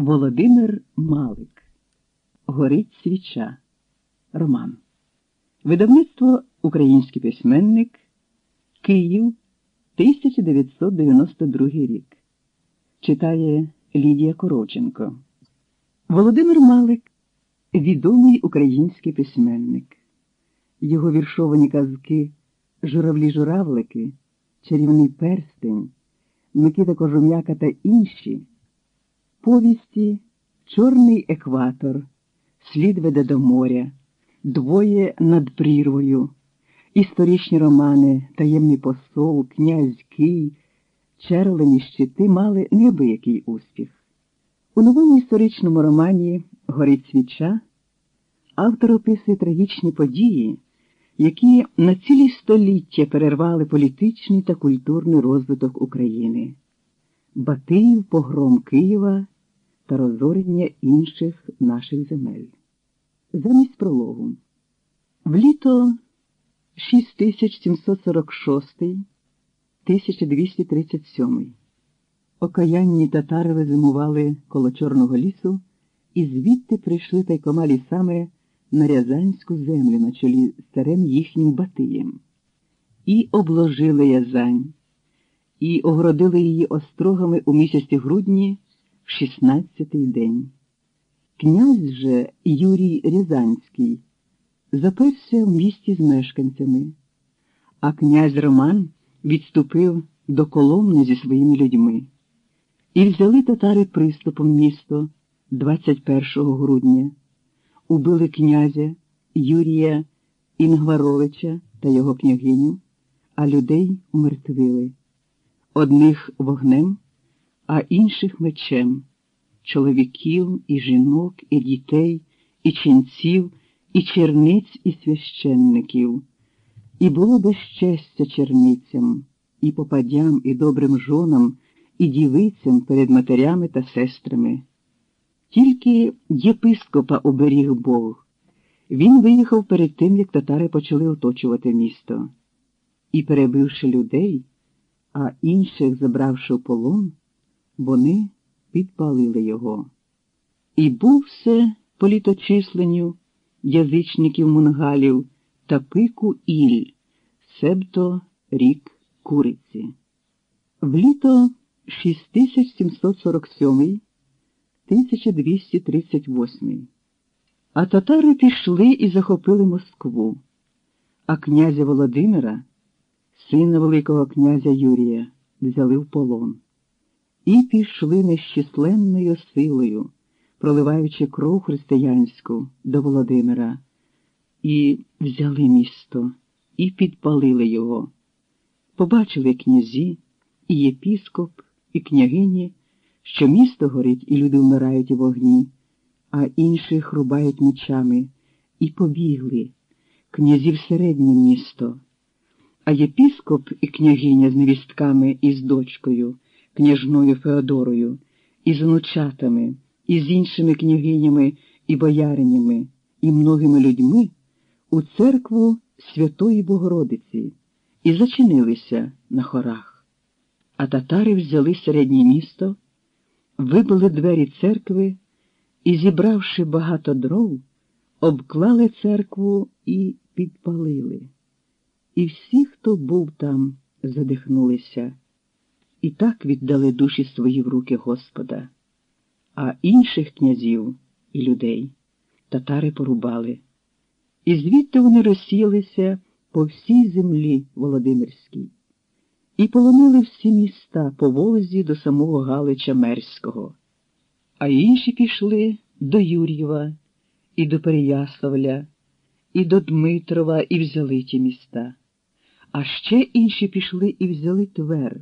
Володимир Малик. Горить свіча. Роман. Видавництво Український письменник. Київ 1992 рік. Читає Лідія Короченко. Володимир Малик відомий український письменник. Його віршовані казки Журавлі-журавлики, Чарівний перстень, Микита Кожум'яка та інші. Повісті Чорний екватор, Слід веде до моря, Двоє над прірвою, історичні романи, Таємний посол, князь Кий, Черлені щити мали неабиякий успіх. У новому історичному романі Горить свіча автор описує трагічні події, які на цілі століття перервали політичний та культурний розвиток України. Батиїв, погром Києва та розорення інших наших земель. Замість прологу. В літо 6746-1237 окаянні татари зимували коло Чорного лісу і звідти прийшли тайкома лісами на Рязанську землю на чолі з царем їхнім Батиєм. І обложили Язань, і огородили її острогами у місяці грудні в шістнадцятий день. Князь же Юрій Рязанський заперся в місті з мешканцями, а князь Роман відступив до Коломни зі своїми людьми. І взяли татари приступом місто 21 грудня, убили князя Юрія Інгваровича та його княгиню, а людей умертвили одних вогнем, а інших мечем, чоловіків і жінок, і дітей, і ченців, і черниць, і священників. І було безчестя черницям, і попадям, і добрим жонам, і дівицям перед матерями та сестрами. Тільки єпископа оберіг Бог. Він виїхав перед тим, як татари почали оточувати місто. І, перебивши людей, а інших забравши в полон, вони підпалили його. І був все по літочисленню язичників мунгалів та пику Іль, себто рік куриці. В літо 6747 1238 А татари пішли і захопили Москву, а князя Володимира, сина Великого князя Юрія, взяли в полон. І пішли нещисленною силою, проливаючи кров християнську до Володимира, і взяли місто, і підпалили його. Побачили князі, і єпіскоп, і княгині, що місто горить, і люди вмирають у вогні, а інших рубають мечами, і побігли князі в середнє місто, а єпіскоп і княгиня з невістками і з дочкою, княжною Феодорою, і з онучатами, і з іншими княгинями і бояринями, і многими людьми у церкву Святої Богородиці і зачинилися на хорах. А татари взяли середнє місто, вибили двері церкви і, зібравши багато дров, обклали церкву і підпалили. І всі, хто був там, задихнулися, і так віддали душі свої в руки Господа, а інших князів і людей татари порубали. І звідти вони розсіялися по всій землі Володимирській. І полонили всі міста по Волзі до самого Галича Мерського, а інші пішли до Юр'єва і до Переяславля, і до Дмитрова, і взяли ті міста. А ще інші пішли і взяли Твер,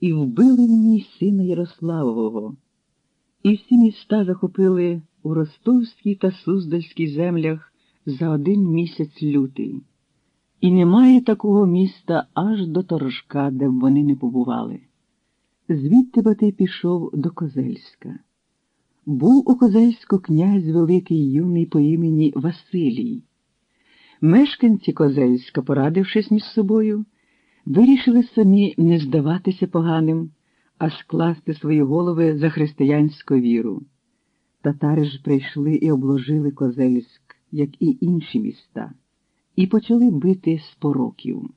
і вбили в ній сина Ярославового. І всі міста захопили у Ростовській та Суздальській землях за один місяць лютий. І немає такого міста аж до Торжка, де б вони не побували. Звідти Батий пішов до Козельська. Був у Козельську князь великий юний по імені Василій. Мешканці Козельська, порадившись між собою, вирішили самі не здаватися поганим, а скласти свої голови за християнську віру. Татари ж прийшли і обложили Козельськ, як і інші міста, і почали бити з пороків.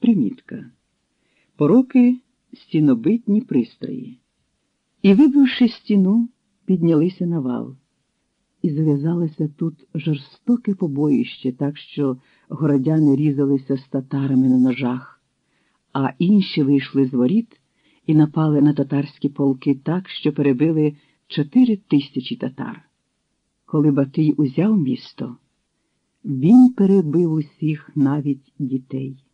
Примітка. Пороки стінобитні пристрої. І, вибивши стіну, піднялися на вал. І зав'язалося тут жорстоке побоїще, так що городяни різалися з татарами на ножах, а інші вийшли з воріт і напали на татарські полки так, що перебили чотири тисячі татар. Коли Батий узяв місто, він перебив усіх навіть дітей.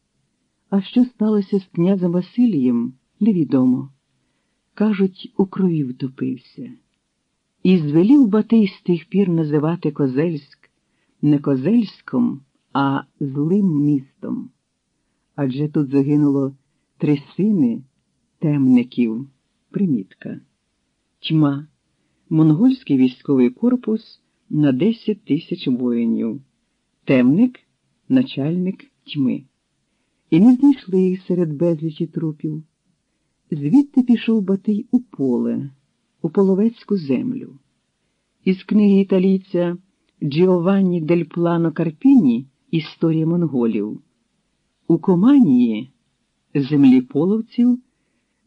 А що сталося з князем Василієм, невідомо. Кажуть, у крові втопився. І звелів Батий з тих пір називати Козельськ не Козельськом, а злим містом. Адже тут загинуло три сини темників. Примітка. Тьма. Монгольський військовий корпус на 10 тисяч воїнів. Темник начальник тьми. І не знайшли їх серед безлічі трупів. Звідти пішов Батий у поле, у половецьку землю. Із книги італійця Джіованні дель Плано Карпіні Історія монголів. У Команії, землі половців,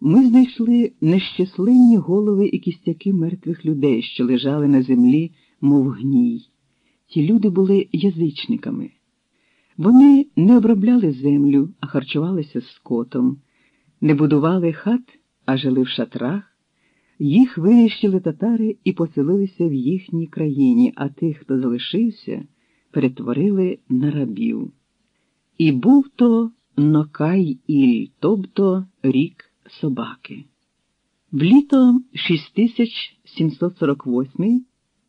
ми знайшли нещасливні голови і кістяки мертвих людей, що лежали на землі, мов гній. Ті люди були язичниками. Вони не обробляли землю, а харчувалися скотом, не будували хат, а жили в шатрах. Їх винищили татари і поселилися в їхній країні, а тих, хто залишився, перетворили на рабів. І був то Нокай Іль, тобто рік собаки. В літо 6748